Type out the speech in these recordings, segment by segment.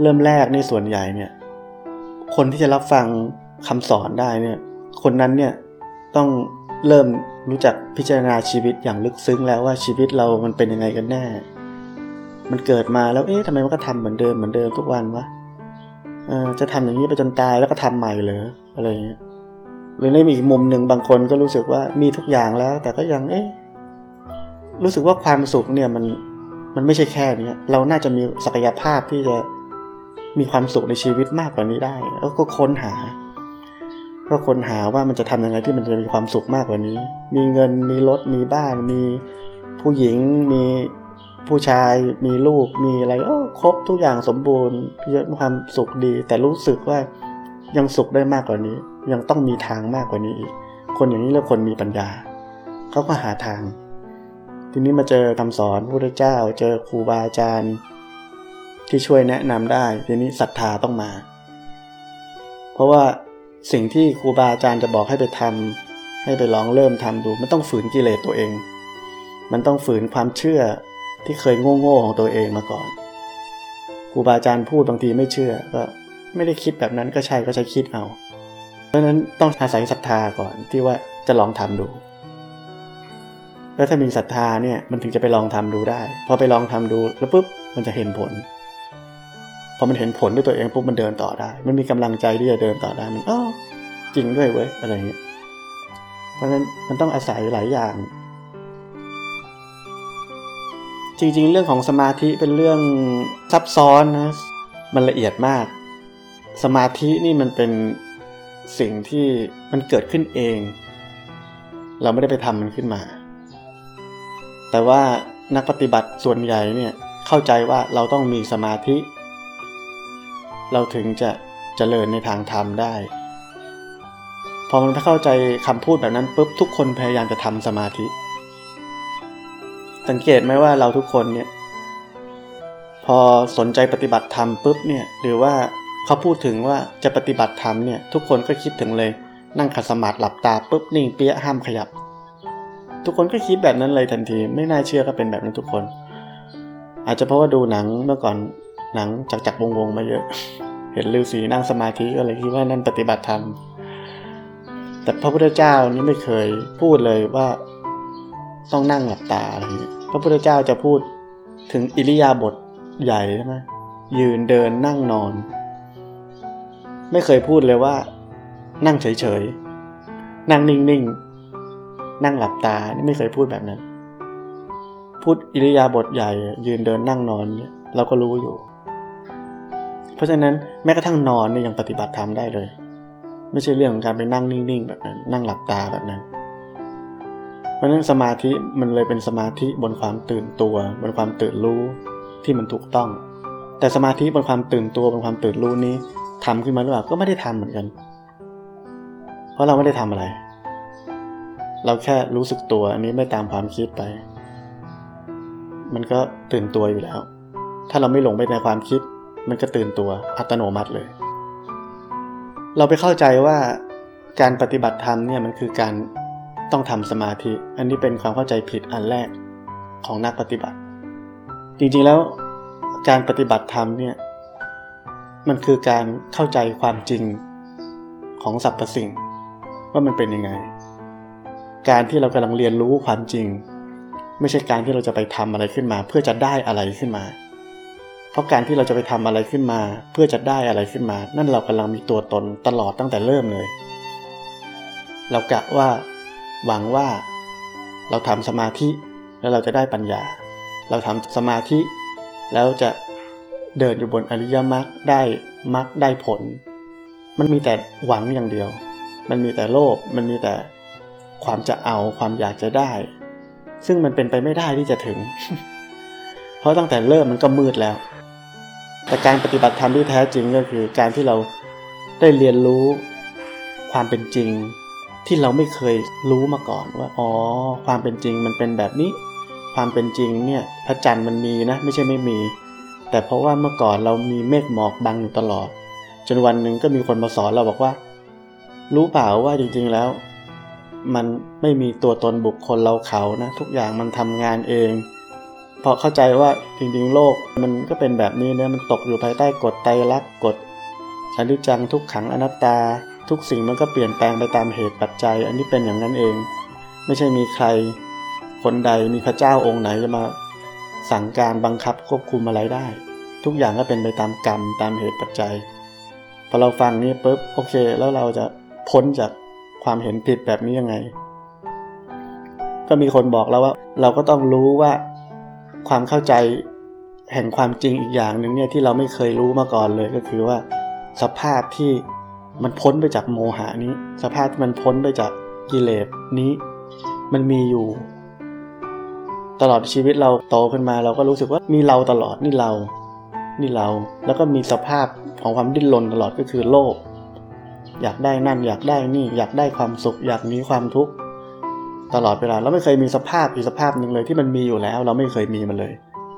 เริ่มแรกในส่วนใหญ่เนี่ย คนที่จะรับฟังคำสอนได้เนี่ย คนนั้นเนี่ยต้องเริ่มรู้จักพิจารณาชีวิตอย่างลึกซึ้งแล้วว่าชีวิตเรามันเป็นยังไงกันแน่ มันเกิดมาแล้วเอ๊ะทำไมมันก็ทำเหมือนเดิมเหมือนเดิมทุกวันวะเออจะทำอย่างนี้ไปจนตายแล้วก็ทำใหม่เหรออะไรเงี้ยหรือในอีกมุมหนึ่งบางคนก็รู้สึกว่ามีทุกอย่างแล้ว แต่ก็ยังเอ๊ะรู้สึกว่าความสุขเนี่ยมันมันไม่ใช่แค่นี้เราน่าจะมีศักยภาพที่จะ มีความสุขในชีวิตมากกว่านี้ได้ แล้วก็ค้นหา ก็ค้นหาว่ามันจะทำยังไงที่มันจะมีความสุขมากกว่านี้ มีเงินมีรถมีบ้าน มีผู้หญิง มีผู้ชาย มีลูก มีอะไรโอ้ครบทุกอย่างสมบูรณ์เยอะความสุขดี แต่รู้สึกว่ายังสุขได้มากกว่านี้ ยังต้องมีทางมากกว่านี้อีก คนอย่างนี้เรียกคนมีปัญญาเขาก็หาทาง ทีนี้มาเจอคำสอนพระเจ้า เจอครูบาอาจารย์ ที่ช่วยแนะนำได้ ทีนี้ศรัทธาต้องมา เพราะว่าสิ่งที่ครูบาอาจารย์จะบอกให้ไปทำให้ไปลองเริ่มทำดู มันต้องฝืนกิเลสตัวเอง มันต้องฝืนความเชื่อที่เคยโง่ๆของตัวเองมาก่อนครูบาอาจารย์พูดบางทีไม่เชื่อก็ไม่ได้คิดแบบนั้นก็ใช่ก็ใช้คิดเอา เพราะฉะนั้นต้องอาศัยศรัทธาก่อนที่ว่าจะลองทำดู แล้วถ้ามีศรัทธาเนี่ยมันถึงจะไปลองทำดูได้ พอไปลองทำดูแล้วปุ๊บมันจะเห็นผล พอมันเห็นผลด้วยตัวเองปุ๊บมันเดินต่อได้ มันมีกำลังใจที่จะเดินต่อได้มันอ๋อจริงด้วยเว้ยอะไรเงี้ยเพราะฉะนั้นมันต้องอาศัยหลายอย่าง จริงๆ เรื่องของสมาธิเป็นเรื่องซับซ้อนนะมันละเอียดมาก สมาธินี่มันเป็นสิ่งที่มันเกิดขึ้นเอง เราไม่ได้ไปทำมันขึ้นมา แต่ว่านักปฏิบัติส่วนใหญ่เนี่ยเข้าใจว่าเราต้องมีสมาธิ เราถึงจะจะเจริญในทางธรรมได้ พอมันเข้าใจคำพูดแบบนั้นปุ๊บทุกคนพยายามจะทำสมาธิ สังเกตไหมว่าเราทุกคนเนี่ยพอสนใจปฏิบัติธรรมปุ๊บเนี่ยหรือว่าเขาพูดถึงว่าจะปฏิบัติธรรมเนี่ยทุกคนก็คิดถึงเลย นั่งขัดสมาธิหลับตาปุ๊บนิ่งเปี้ยห้ามขยับ ทุกคนก็คิดแบบนั้นเลยทันที ไม่น่าเชื่อก็เป็นแบบนั้นทุกคน อาจจะเพราะว่าดูหนังเมื่อก่อน หนังจักจักวงวงมาเยอะ เห็นฤาษีนั่งสมาธิก็เลยคิดว่านั่นปฏิบัติธรรม แต่พระพุทธเจ้านี่ไม่เคยพูดเลยว่าต้องนั่งหลับตาอะไรอย่างเงี้ยพระพุทธเจ้าจะพูดถึงอิริยาบถใหญ่ใช่ไหมยืนเดินนั่งนอน ไม่เคยพูดเลยว่า นั่งเฉยๆ นั่งนิ่งๆ นั่งหลับตานี่ไม่เคยพูดแบบนั้น พูดอิริยาบถใหญ่ ยืนเดินนั่งนอนเนี่ยเราก็รู้อยู่ เพราะฉะนั้นแม้กระทั่งนอนเนี่ยยังปฏิบัติธรรมได้เลย ไม่ใช่เรื่องของการไปนั่งนิ่งๆแบบนั้น นั่งหลับตาแบบนั้น เพราะฉะนั้นสมาธิมันเลยเป็นสมาธิบนความตื่นตัว บนความตื่นรู้ที่มันถูกต้อง แต่สมาธิบนความตื่นตัวบนความตื่นรู้นี้ทำขึ้นมาหรือเปล่าก็ไม่ได้ทำเหมือนกัน เพราะเราไม่ได้ทำอะไร เราแค่รู้สึกตัวอันนี้ไม่ตามความคิดไป มันก็ตื่นตัวอยู่แล้ว ถ้าเราไม่หลงไปในความคิด มันก็ตื่นตัวอัตโนมัติเลย เราไปเข้าใจว่าการปฏิบัติธรรมเนี่ยมันคือการต้องทำสมาธิ อันนี้เป็นความเข้าใจผิดอันแรกของนักปฏิบัติ จริงๆแล้วการปฏิบัติธรรมเนี่ยมันคือการเข้าใจความจริงของสรรพสิ่ง ว่ามันเป็นยังไง การที่เรากำลังเรียนรู้ความจริง ไม่ใช่การที่เราจะไปทำอะไรขึ้นมา เพื่อจะได้อะไรขึ้นมา เพราะการที่เราจะไปทำอะไรขึ้นมา เพื่อจะได้อะไรขึ้นมา นั่นเรากำลังมีตัวตนตลอดตั้งแต่เริ่มเลย เรากะว่าหวังว่า เราทำสมาธิแล้วเราจะได้ปัญญา เราทำสมาธิ แล้วจะเดินอยู่บนอริยมรรคได้มรรคได้ผล มันมีแต่หวังอย่างเดียว มันมีแต่โลภมันมีแต่ความจะเอาความอยากจะได้ ซึ่งมันเป็นไปไม่ได้ที่จะถึง เพราะตั้งแต่เริ่มมันก็มืดแล้ว แต่การปฏิบัติธรรมที่แท้จริงก็คือการที่เราได้เรียนรู้ความเป็นจริง ที่เราไม่เคยรู้มาก่อนว่าอ๋อความเป็นจริงมันเป็นแบบนี้ ความเป็นจริงเนี่ยพระจันทร์มันมีนะไม่ใช่ไม่มี แต่เพราะว่าเมื่อก่อนเรามีเมฆหมอกบังอยู่ตลอด จนวันหนึ่งก็มีคนมาสอนเราบอกว่า รู้เปล่าว่าจริงๆแล้ว มันไม่มีตัวตนบุคคลเราเขานะทุกอย่างมันทำงานเอง พอเข้าใจว่าจริงๆ โลกมันก็เป็นแบบนี้เนี่ยมันตกอยู่ภายใต้กฎไตรลักษณ์กฎอนิจจังทุกขังอนัตตา ทุกสิ่งมันก็เปลี่ยนแปลงไปตามเหตุปัจจัย อันนี้เป็นอย่างนั้นเอง ไม่ใช่มีใคร คนใดมีพระเจ้าองค์ไหนจะมา สั่งการบังคับควบคุมอะไรได้ ทุกอย่างก็เป็นไปตามกรรมตามเหตุปัจจัยพอเราฟังนี้ปุ๊บโอเค แล้วเราจะพ้นจากความเห็นผิดแบบนี้ยังไง ก็มีคนบอกแล้วว่า เราก็ต้องรู้ว่า ความเข้าใจแห่งความจริงอีกอย่างหนึ่งเนี่ยที่เราไม่เคยรู้มาก่อนเลยก็คือว่า สภาพที่มันพ้นไปจากโมหานี้ สภาพที่มันพ้นไปจากกิเลสนี้ มันมีอยู่ ตลอดชีวิตเราโตขึ้นมาเราก็รู้สึกว่ามีเราตลอดนี่เรา นี่เรา แล้วก็มีสภาพของความดิ้นรนตลอดก็คือโลภอยากได้นั่นอยากได้นี่ อยากได้ความสุข อยากมีความทุกข์ ตลอดเวลาเราไม่เคยมีสภาพอีกสภาพหนึ่งเลยที่มันมีอยู่แล้ว เราไม่เคยมีมันเลย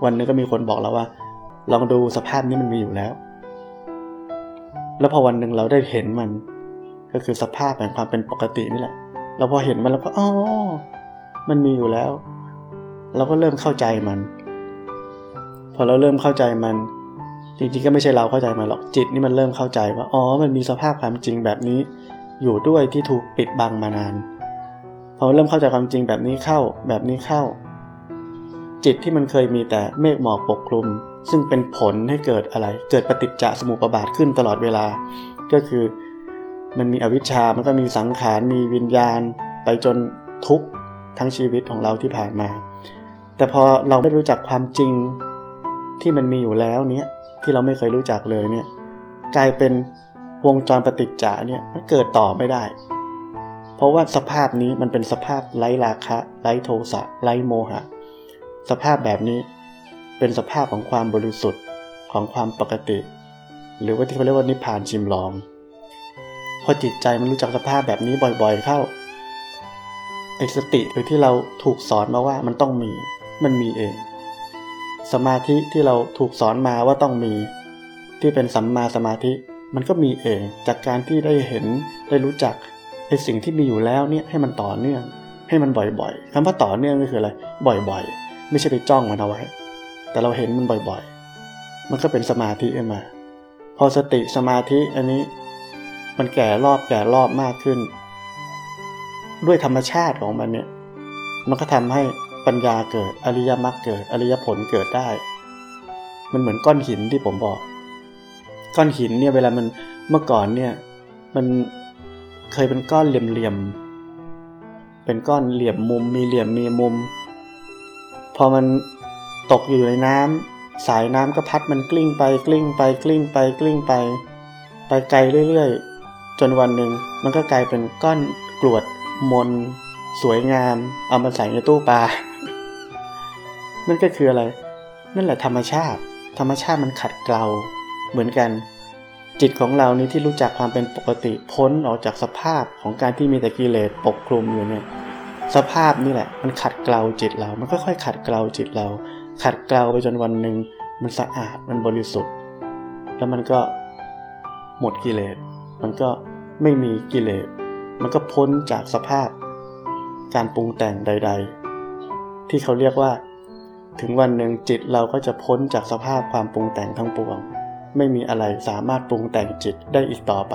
วันนึงก็มีคนบอกเราว่า ลองดูสภาพนี้มันมีอยู่แล้ว แล้วพอวันหนึ่งเราได้เห็นมัน ก็คือสภาพแห่งความเป็นปกตินี่แหละ เราพอเห็นมันแล้วก็อ๋อมันมีอยู่แล้ว เราก็เริ่มเข้าใจมัน พอเราเริ่มเข้าใจมัน จริงๆก็ไม่ใช่เราเข้าใจมันหรอกจิตนี่มันเริ่มเข้าใจว่าอ๋อมันมีสภาพความจริงแบบนี้ อยู่ด้วยที่ถูกปิดบังมานาน พอเริ่มเข้าใจความจริงแบบนี้เข้าแบบนี้เข้า จิตที่มันเคยมีแต่เมฆหมอกปกคลุม ซึ่งเป็นผลให้เกิดอะไร เกิดปฏิจจสมุปบาทขึ้นตลอดเวลา ก็คือมันมีอวิชชา มันก็มีสังขาร มีวิญญาณ ไปจนทุกทั้งชีวิตของเราที่ผ่านมา แต่พอเราไม่รู้จักความจริงที่มันมีอยู่แล้วเนี้ยที่เราไม่เคยรู้จักเลยเนี่ยกลายเป็นวงจรปฏิจจาเนี่ยมันเกิดต่อไม่ได้ เพราะว่าสภาพนี้มันเป็นสภาพไร้ราคะ ไร้โทสะไร้โมหะ สภาพแบบนี้เป็นสภาพของความบริสุทธิ์ของความปกติ หรือว่าที่เขาเรียกว่านิพพานชิมลองพอจิตใจมันรู้จักสภาพแบบนี้บ่อยๆเข้าไอสติหรือที่เราถูกสอนมาว่ามันต้องมีมันมีเอง สมาธิที่เราถูกสอนมาว่าต้องมี ที่เป็นสัมมาสมาธิ มันก็มีเองจากการที่ได้เห็นได้รู้จัก ไอสิ่งที่มีอยู่แล้วเนี่ยให้มันต่อเนื่อง ให้มันบ่อยๆคำว่าต่อเนื่องก็คืออะไร บ่อยๆ ไม่ใช่ไปจ้องมันเอาไว้ แต่เราเห็นมันบ่อยๆ มันก็เป็นสมาธิขึ้นมา พอสติสมาธิอันนี้ มันแก่รอบแก่รอบมากขึ้น ด้วยธรรมชาติของมันเนี่ยมันก็ทำให้ปัญญาเกิดอริยมรรคเกิดอริยผลเกิดได้ มันเหมือนก้อนหินที่ผมบอก ก้อนหินเนี่ยเวลามันเมื่อก่อนเนี่ยมัน เคยเป็นก้อนเหลี่ยมๆ เป็นก้อนเหลี่ยมมุม มีเหลี่ยมมีมุม พอมันตกอยู่ในน้ำสายน้ำก็พัดมันกลิ้งไปกลิ้งไปกลิ้งไปกลิ้งไป ไปไกลเรื่อยๆ จนวันหนึ่งมันก็กลายเป็นก้อนกรวดมน สวยงาม เอามาใส่ในตู้ปลา นั่นก็คืออะไร นั่นแหละธรรมชาติ ธรรมชาติมันขัดเกลาเหมือนกัน จิตของเรานี่ที่รู้จักความเป็นปกติพ้นออกจากสภาพของการที่มีแต่กิเลสปกคลุมอยู่เนี่ยสภาพนี่แหละ มันขัดเกลาจิตเรา มันค่อยๆขัดเกลาจิตเรา ขัดเกลาไปจนวันหนึ่งมันสะอาดมันบริสุทธิ์ แล้วมันก็หมดกิเลส มันก็ไม่มีกิเลส มันก็พ้นจากสภาพ การปรุงแต่งใด ๆ ที่เขาเรียกว่า ถึงวันหนึ่งจิตเราก็จะพ้นจากสภาพความปรุงแต่งทั้งปวง ไม่มีอะไรสามารถปรุงแต่งจิตได้อีกต่อไป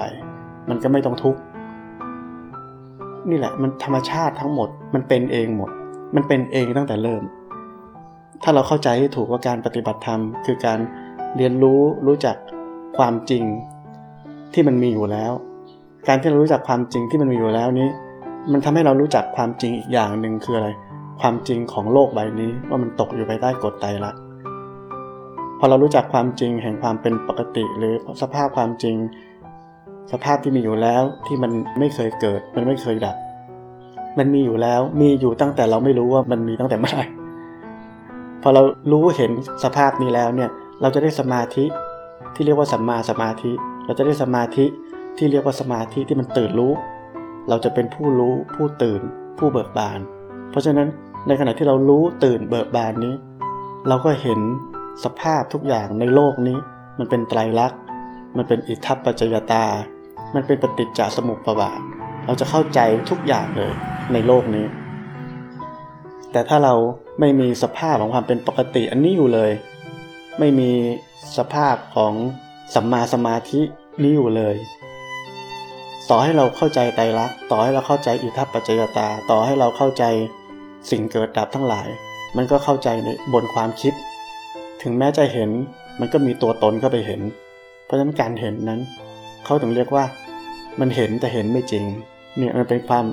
มันก็ไม่ต้องทุกข์นี่แหละมันธรรมชาติทั้งหมด มันเป็นเองหมด มันเป็นเองตั้งแต่เริ่ม ถ้าเราเข้าใจให้ถูกว่าการปฏิบัติธรรม คือการเรียนรู้รู้จักความจริงที่มันมีอยู่แล้ว การที่เรารู้จักความจริงที่มันมีอยู่แล้วนี้ มันทำให้เรารู้จักความจริงอีกอย่างหนึ่งคืออะไร ความจริงของโลกใบนี้ว่ามันตกอยู่ภายใต้กฎไตรลักษณ พอเรารู้จักความจริงแห่งความเป็นปกติ หรือสภาพความจริง สภาพที่มีอยู่แล้วที่มันไม่เคยเกิด มันไม่เคยดับ มันมีอยู่แล้วมีอยู่ตั้งแต่เราไม่รู้ว่ามันมีตั้งแต่เมื่อไหร่พอเรารู้เห็นสภาพนี้แล้วเนี่ยเราจะได้สมาธิที่เรียกว่าสัมมาสมาธิ เราจะได้สมาธิที่เรียกว่าสมาธิที่มันตื่นรู้ เราจะเป็นผู้รู้ผู้ตื่น ผู้เบิกบาน เพราะฉะนั้นในขณะที่เรารู้ตื่นเบิกบานนี้ เราก็เห็น สภาพทุกอย่างในโลกนี้ มันเป็นไตรลักษณ์ มันเป็นอิทัปปัจจยตา มันเป็นปฏิจจสมุปบาท เราจะเข้าใจทุกอย่างเลยในโลกนี้ แต่ถ้าเราไม่มีสภาพของความเป็นปกติอันนี้อยู่เลย ไม่มีสภาพของสัมมาสมาธินี้อยู่เลยต่อให้เราเข้าใจไตรลักษณ์ต่อให้เราเข้าใจอิทัปปัจจยตา ต่อให้เราเข้าใจสิ่งเกิดดับทั้งหลาย มันก็เข้าใจในบนความคิด ถึงแม้จะเห็นมันก็มีตัวตนเข้าไปเห็น เพราะฉะนั้นการเห็นนั้น เขาถึงเรียกว่า มันเห็นแต่เห็นไม่จริงเนี่ยมันเป็นความ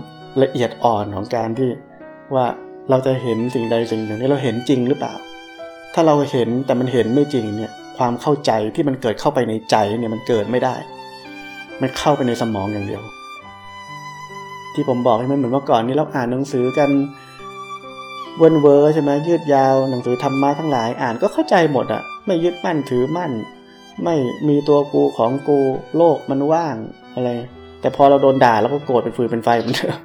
ละเอียดอ่อนของการที่ว่าเราจะเห็นสิ่งใดสิ่งหนึ่งนี่เราเห็นจริงหรือเปล่า ถ้าเราเห็นแต่มันเห็นไม่จริงเนี่ยความเข้าใจที่มันเกิดเข้าไปในใจเนี่ยมันเกิดไม่ได้ มันเข้าไปในสมองอย่างเดียว ที่ผมบอกใช่ไหมเหมือนเมื่อก่อนนี้เราอ่านหนังสือกัน เวินเวอร์ใช่ไหมยืดยาวหนังสือธรรมะทั้งหลายอ่านก็เข้าใจหมดอะไม่ยึดมั่นถือมั่น ไม่มีตัวกูของกูโลกมันว่างอะไร แต่พอเราโดนด่าแล้วก็โกรธเป็นฟืนเป็นไฟเหมือนเดิม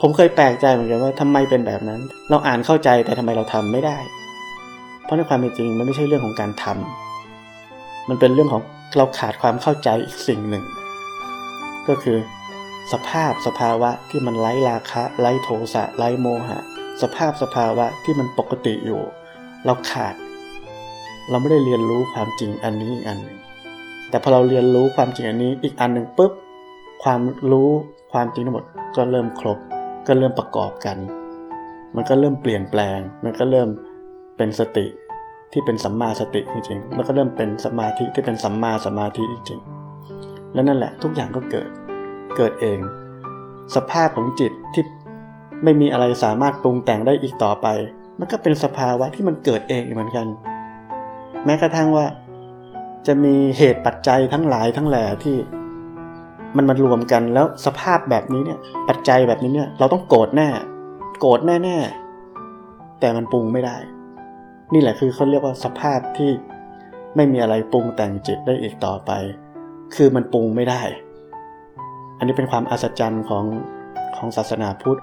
ผมเคยแปลกใจเหมือนกันว่าทำไมเป็นแบบนั้น เราอ่านเข้าใจแต่ทำไมเราทำไม่ได้ เพราะในความเป็นจริงมันไม่ใช่เรื่องของการทำมันเป็นเรื่องของเราขาดความเข้าใจอีกสิ่งหนึ่ง ก็คือ สภาพสภาวะที่มันไร้ราคะ ไร้โทสะไร้โมหะ สภาพสภาวะที่มันปกติอยู่ เราขาด เราไม่ได้เรียนรู้ความจริงอันนี้อีกอันหนึ่งแต่พอเราเรียนรู้ความจริงอันนี้อีกอันหนึ่งปุ๊บความรู้ความจริงทั้งหมดก็เริ่มครบ ก็เริ่มประกอบกัน มันก็เริ่มเปลี่ยนแปลง มันก็เริ่มเป็นสติที่เป็นสัมมาสติจริงๆแล้วก็เริ่มเป็นสมาธิที่เป็นสัมมาสมาธิจริงๆแล้วนั่นแหละทุกอย่างก็เกิดเกิดเอง สภาพของจิตที่ ไม่มีอะไรสามารถปรุงแต่งได้อีกต่อไป มันก็เป็นสภาวะที่มันเกิดเองเหมือนกัน แม้กระทั่งว่า จะมีเหตุปัจจัยทั้งหลายทั้งแหล่ที่ มันมารวมกันแล้วสภาพแบบนี้เนี่ย ปัจจัยแบบนี้เนี่ย เราต้องโกรธแน่ โกรธแน่ๆแต่มันปรุงไม่ได้ นี่แหละคือเขาเรียกว่าสภาพที่ไม่มีอะไรปรุงแต่งจิตได้อีกต่อไป คือมันปรุงไม่ได้ อันนี้เป็นความอัศจรรย์ของของศาสนาพุทธ